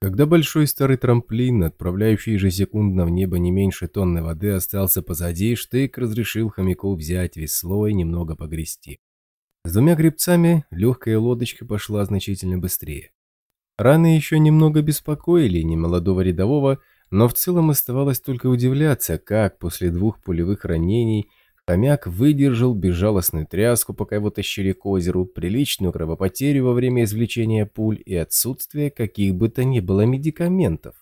Когда большой старый трамплин, отправляющий ежесекундно в небо не меньше тонны воды, остался позади, Штык разрешил хомяку взять весло и немного погрести. С двумя гребцами легкая лодочка пошла значительно быстрее. Раны еще немного беспокоили немолодого рядового, но в целом оставалось только удивляться, как после двух пулевых ранений Хомяк выдержал безжалостную тряску, пока его тащили к озеру, приличную кровопотерю во время извлечения пуль и отсутствие каких бы то ни было медикаментов.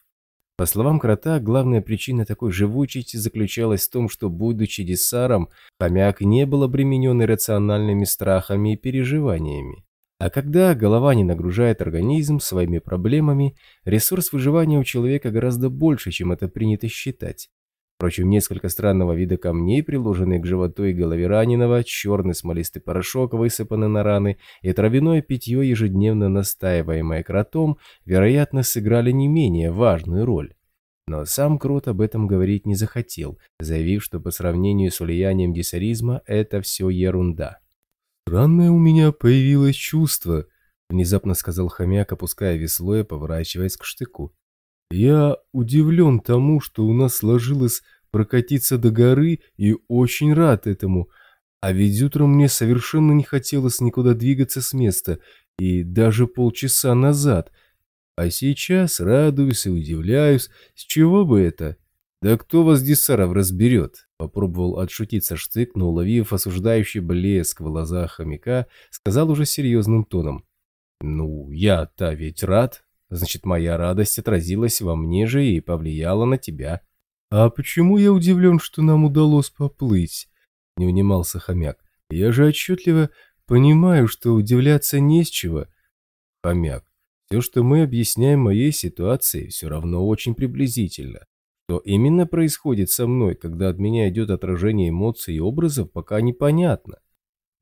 По словам Крота, главная причина такой живучести заключалась в том, что, будучи десаром, хомяк не был обременен иррациональными страхами и переживаниями. А когда голова не нагружает организм своими проблемами, ресурс выживания у человека гораздо больше, чем это принято считать. Впрочем, несколько странного вида камней, приложенные к животу и голове раненого, черный смолистый порошок, высыпанный на раны, и травяное питье, ежедневно настаиваемое кротом, вероятно, сыграли не менее важную роль. Но сам Крот об этом говорить не захотел, заявив, что по сравнению с влиянием десаризма это все ерунда. «Странное у меня появилось чувство», — внезапно сказал хомяк, опуская весло и поворачиваясь к штыку. Я удивлен тому, что у нас сложилось прокатиться до горы и очень рад этому. А ведь утром мне совершенно не хотелось никуда двигаться с места, и даже полчаса назад. А сейчас радуюсь и удивляюсь, с чего бы это? Да кто вас, Десаров, разберет? Попробовал отшутиться Штык, но, уловив осуждающий блеск в глазах хомяка, сказал уже серьезным тоном. «Ну, я-то ведь рад, Значит, моя радость отразилась во мне же и повлияла на тебя. А почему я удивлен, что нам удалось поплыть? Не унимался хомяк. Я же отчетливо понимаю, что удивляться не с чего. Хомяк, все, что мы объясняем моей ситуации, все равно очень приблизительно. Что именно происходит со мной, когда от меня идет отражение эмоций и образов, пока непонятно.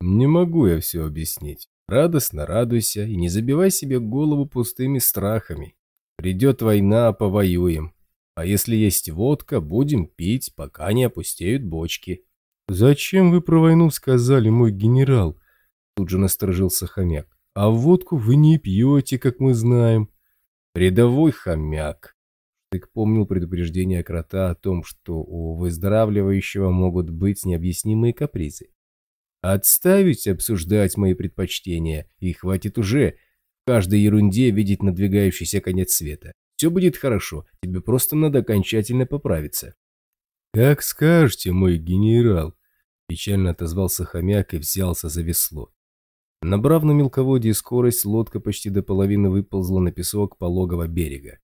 Не могу я все объяснить. Радостно радуйся и не забивай себе голову пустыми страхами. Придет война, повоюем. А если есть водка, будем пить, пока не опустеют бочки. «Зачем вы про войну сказали, мой генерал?» Тут же насторожился хомяк. «А водку вы не пьете, как мы знаем». «Рядовой хомяк». Штык помнил предупреждение крота о том, что у выздоравливающего могут быть необъяснимые капризы. Отставить обсуждать мои предпочтения, и хватит уже в каждой ерунде видеть надвигающийся конец света. Все будет хорошо, тебе просто надо окончательно поправиться. «Как скажете, мой генерал», – печально отозвался хомяк и взялся за весло. Набрав на мелководье скорость, лодка почти до половины выползла на песок пологого берега.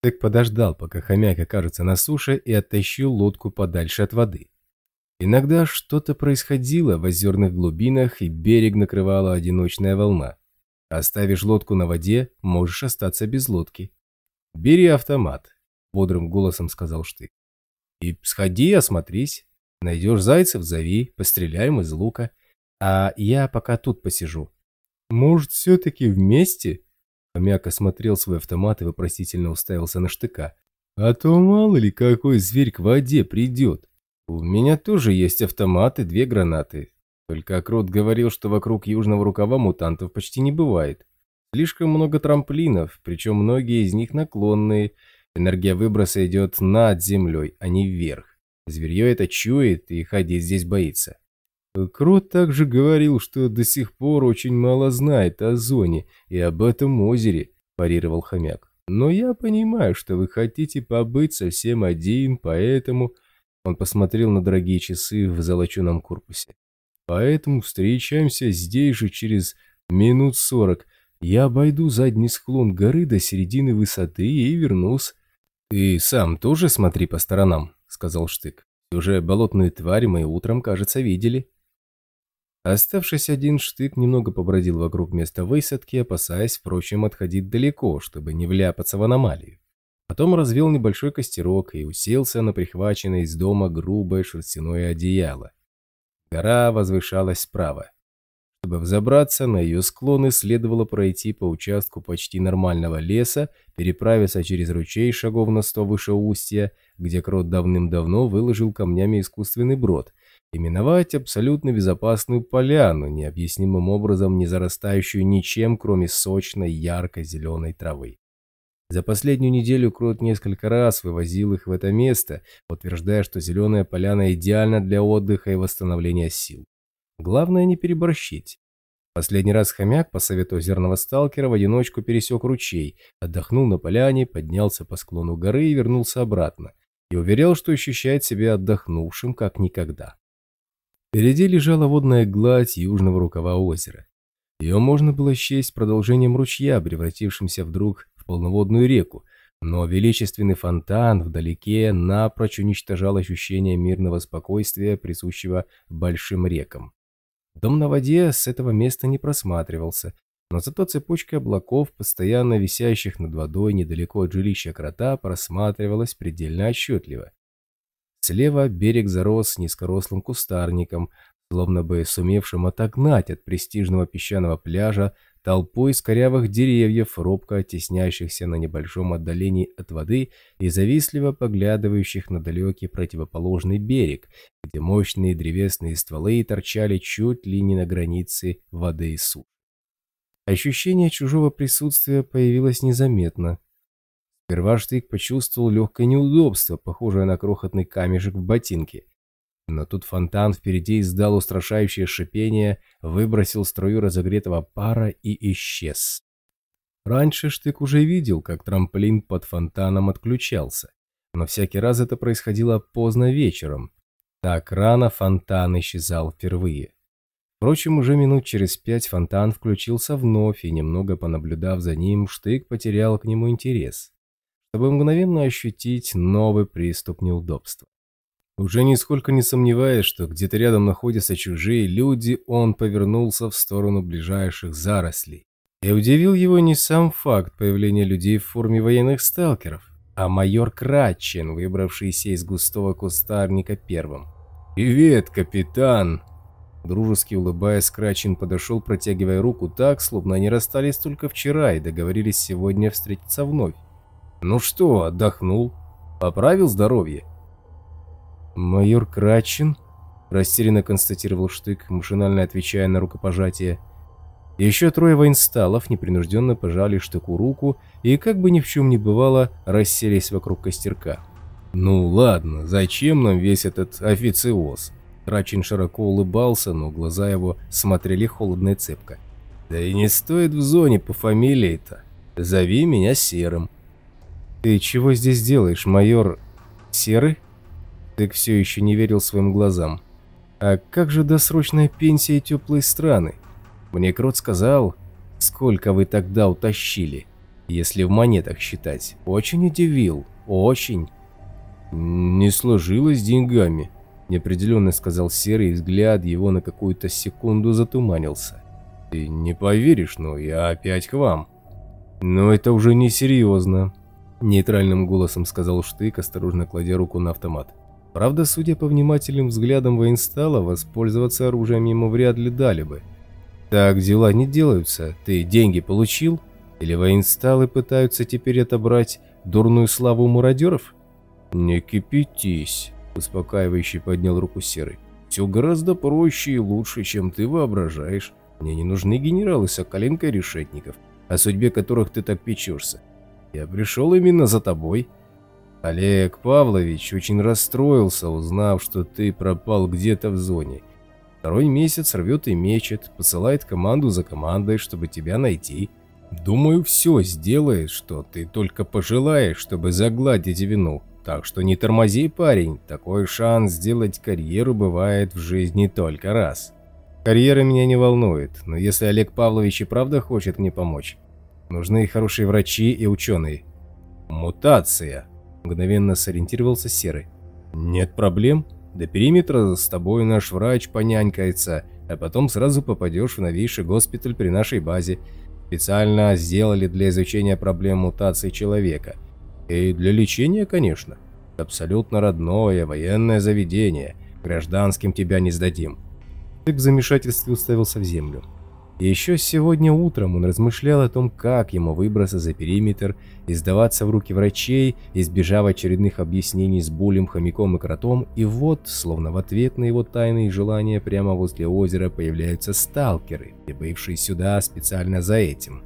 Штык подождал, пока хомяк окажется на суше, и оттащил лодку подальше от воды. Иногда что-то происходило в озерных глубинах, и берег накрывала одиночная волна. Оставишь лодку на воде, можешь остаться без лодки. «Бери автомат», — бодрым голосом сказал Штык. «И сходи, осмотрись. Найдешь зайцев, зови, постреляем из лука. А я пока тут посижу». «Может, все-таки вместе?» Хомяк осмотрел свой автомат и вопросительно уставился на Штыка. «А то мало ли какой зверь к воде придет». У меня тоже есть автомат и две гранаты. Только Крот говорил, что вокруг южного рукава мутантов почти не бывает. Слишком много трамплинов, причем многие из них наклонные. Энергия выброса идет над землей, а не вверх. Зверье это чует и ходить здесь боится. Крот также говорил, что до сих пор очень мало знает о зоне и об этом озере, парировал хомяк. Но я понимаю, что вы хотите побыть совсем один, поэтому он посмотрел на дорогие часы в золоченом корпусе. «Поэтому встречаемся здесь же через минут сорок. Я обойду задний склон горы до середины высоты и вернусь». «Ты сам тоже смотри по сторонам», — сказал Штык. «Уже болотные твари мы утром, кажется, видели». Оставшись один, Штык немного побродил вокруг места высадки, опасаясь, впрочем, отходить далеко, чтобы не вляпаться в аномалию. Потом развел небольшой костерок и уселся на прихваченное из дома грубое шерстяное одеяло. Гора возвышалась справа. Чтобы взобраться на ее склоны, следовало пройти по участку почти нормального леса, переправиться через ручей шагов на сто выше устья, где крот давным-давно выложил камнями искусственный брод, и миновать абсолютно безопасную поляну, необъяснимым образом не зарастающую ничем, кроме сочной ярко-зеленой травы. За последнюю неделю Крот несколько раз вывозил их в это место, утверждая, что зеленая поляна идеальна для отдыха и восстановления сил. Главное не переборщить. Последний раз хомяк, по совету озерного сталкера, в одиночку пересек ручей, отдохнул на поляне, поднялся по склону горы и вернулся обратно. И уверял, что ощущает себя отдохнувшим, как никогда. Впереди лежала водная гладь южного рукава озера. Ее можно было счесть продолжением ручья, превратившимся вдруг в полноводную реку, но величественный фонтан вдалеке напрочь уничтожал ощущение мирного спокойствия, присущего большим рекам. Дом на воде с этого места не просматривался, но зато цепочка облаков, постоянно висящих над водой недалеко от жилища крота, просматривалась предельно отчетливо. Слева берег зарос низкорослым кустарником, словно бы сумевшим отогнать от престижного песчаного пляжа толпу из корявых деревьев, робко оттесняющихся на небольшом отдалении от воды и завистливо поглядывающих на далекий противоположный берег, где мощные древесные стволы торчали чуть ли не на границе воды и суши. Ощущение чужого присутствия появилось незаметно. Сперва Штык почувствовал легкое неудобство, похожее на крохотный камешек в ботинке. Но тут фонтан впереди издал устрашающее шипение, выбросил струю разогретого пара и исчез. Раньше Штык уже видел, как трамплин под фонтаном отключался, но всякий раз это происходило поздно вечером. Так рано фонтан исчезал впервые. Впрочем, уже минут через пять фонтан включился вновь, и немного понаблюдав за ним, Штык потерял к нему интерес чтобы мгновенно ощутить новый приступ неудобства. Уже нисколько не сомневаясь, что где-то рядом находятся чужие люди, он повернулся в сторону ближайших зарослей. И удивил его не сам факт появления людей в форме военных сталкеров, а майор Кратчен, выбравшийся из густого кустарника первым. «Привет, капитан!» Дружески улыбаясь, Крачин подошел, протягивая руку так, словно они расстались только вчера и договорились сегодня встретиться вновь. «Ну что, отдохнул? Поправил здоровье?» «Майор Крачин?» – растерянно констатировал Штык, машинально отвечая на рукопожатие. Еще трое воинсталов непринужденно пожали Штыку руку и, как бы ни в чем не бывало, расселись вокруг костерка. «Ну ладно, зачем нам весь этот официоз?» Крачин широко улыбался, но глаза его смотрели холодно и цепко. «Да и не стоит в зоне по фамилии-то. Зови меня Серым». «Ты чего здесь делаешь, майор Серый?» Тык все еще не верил своим глазам. «А как же досрочная пенсия и теплые страны? Мне Крот сказал, сколько вы тогда утащили, если в монетах считать. Очень удивил, очень». «Не сложилось деньгами», – неопределенно сказал Серый, взгляд его на какую-то секунду затуманился. «Ты не поверишь, но я опять к вам». «Но это уже несерьезно», Нейтральным голосом сказал Штык, осторожно кладя руку на автомат. Правда, судя по внимательным взглядам воинстала, воспользоваться оружием ему вряд ли дали бы. Так дела не делаются. Ты деньги получил? Или воинсталы пытаются теперь отобрать дурную славу мародеров? Не кипятись, успокаивающе поднял руку Серый. Все гораздо проще и лучше, чем ты воображаешь. Мне не нужны генералы Соколенко и Решетников, о судьбе которых ты так печешься. Я пришел именно за тобой. Олег Павлович очень расстроился, узнав, что ты пропал где-то в зоне. Второй месяц рвет и мечет, посылает команду за командой, чтобы тебя найти. Думаю, все сделает, что ты только пожелаешь, чтобы загладить вину. Так что не тормози, парень, такой шанс сделать карьеру бывает в жизни только раз. Карьера меня не волнует, но если Олег Павлович и правда хочет мне помочь, Нужны хорошие врачи и ученые. Мутация. Мгновенно сориентировался Серый. Нет проблем. До периметра с тобой наш врач понянькается, а потом сразу попадешь в новейший госпиталь при нашей базе. Специально сделали для изучения проблем мутации человека. И для лечения, конечно. Абсолютно родное военное заведение. Гражданским тебя не сдадим. Ты в замешательстве уставился в землю. Еще сегодня утром он размышлял о том, как ему выбраться за периметр и сдаваться в руки врачей, избежав очередных объяснений с Булем, Хомяком и Кротом, и вот, словно в ответ на его тайные желания, прямо возле озера появляются сталкеры, прибывшие сюда специально за этим.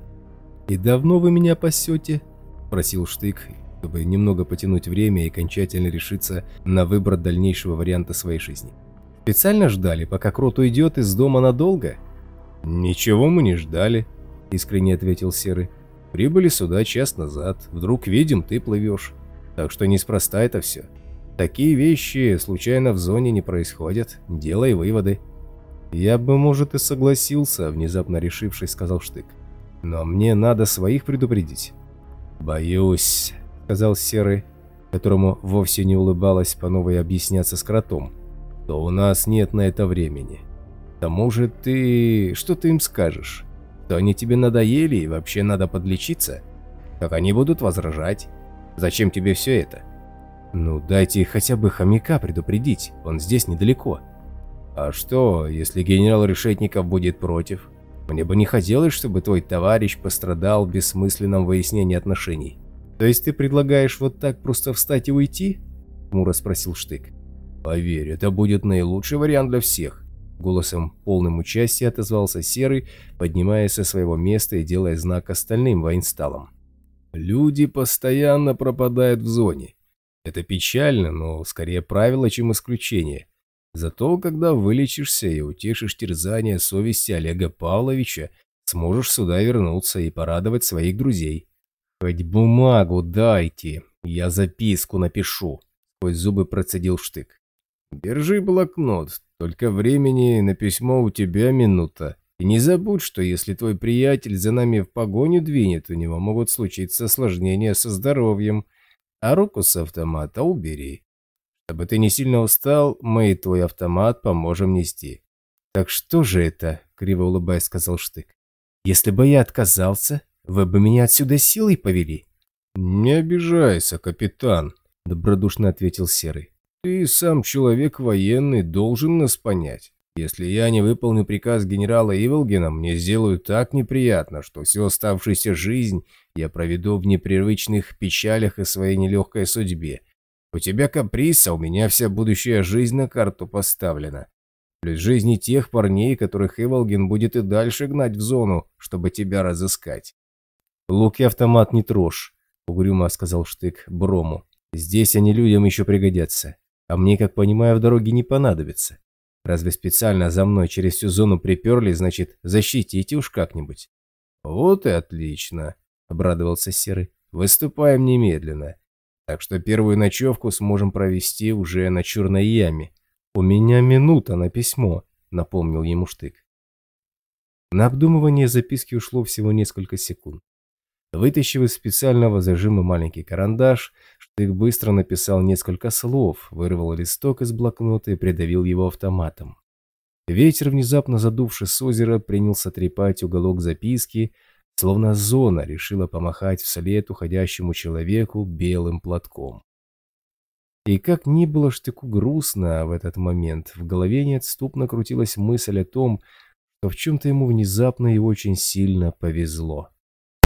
«И давно вы меня пасете?» – спросил Штык, чтобы немного потянуть время и окончательно решиться на выбор дальнейшего варианта своей жизни. «Специально ждали, пока Крот уйдет из дома надолго?» «Ничего мы не ждали», – искренне ответил Серый. «Прибыли сюда час назад. Вдруг видим, ты плывешь. Так что неспроста это все. Такие вещи случайно в зоне не происходят. Делай выводы». «Я бы, может, и согласился», – внезапно решившись, сказал Штык. «Но мне надо своих предупредить». «Боюсь», – сказал Серый, которому вовсе не улыбалось по новой объясняться с кротом, – «то у нас нет на это времени. К тому же ты... что ты им скажешь? То они тебе надоели и вообще надо подлечиться? Как они будут возражать? Зачем тебе все это? Ну, дайте хотя бы хомяка предупредить, он здесь недалеко». «А что, если генерал Решетников будет против? Мне бы не хотелось, чтобы твой товарищ пострадал в бессмысленном выяснении отношений». «То есть ты предлагаешь вот так просто встать и уйти?» – хмуро спросил Штык. «Поверь, это будет наилучший вариант для всех», – голосом полным участия отозвался Серый, поднимаясь со своего места и делая знак остальным воинсталам. «Люди постоянно пропадают в зоне. Это печально, но скорее правило, чем исключение. Зато, когда вылечишься и утешишь терзание совести Олега Павловича, сможешь сюда вернуться и порадовать своих друзей. «Хоть бумагу дайте, я записку напишу», — сквозь зубы процедил Штык. «Держи блокнот, только времени на письмо у тебя минута. И не забудь, что если твой приятель за нами в погоню двинет, у него могут случиться осложнения со здоровьем, а руку с автомата убери. Чтобы ты не сильно устал, мы и твой автомат поможем нести. Так что же это, криво улыбаясь, сказал Штык. Если бы я отказался, вы бы меня отсюда силой повели. Не обижайся, капитан, добродушно ответил Серый. Ты сам человек военный, должен нас понять. Если я не выполню приказ генерала Иволгина, мне сделают так неприятно, что всю оставшуюся жизнь я проведу в непривычных печалях и своей нелегкой судьбе, у тебя каприз, а у меня вся будущая жизнь на карту поставлена. Плюс жизни тех парней, которых Иволгин будет и дальше гнать в зону, чтобы тебя разыскать. «Лук и автомат не трожь», — угрюмо сказал Штык Брому. «Здесь они людям еще пригодятся. А мне, как понимаю, в дороге не понадобится. Разве специально за мной через всю зону приперли, значит, защитите уж как-нибудь». «Вот и отлично», — обрадовался Серый. «Выступаем немедленно. Так что первую ночевку сможем провести уже на черной яме. У меня минута на письмо, напомнил ему Штык. На обдумывание записки ушло всего несколько секунд. Вытащив из специального зажима маленький карандаш, Штык быстро написал несколько слов, вырвал листок из блокнота и придавил его автоматом. Ветер, внезапно задувший с озера, принялся трепать уголок записки, словно зона решила помахать вслед уходящему человеку белым платком. И как ни было штыку грустно в этот момент, в голове неотступно крутилась мысль о том, что в чем-то ему внезапно и очень сильно повезло.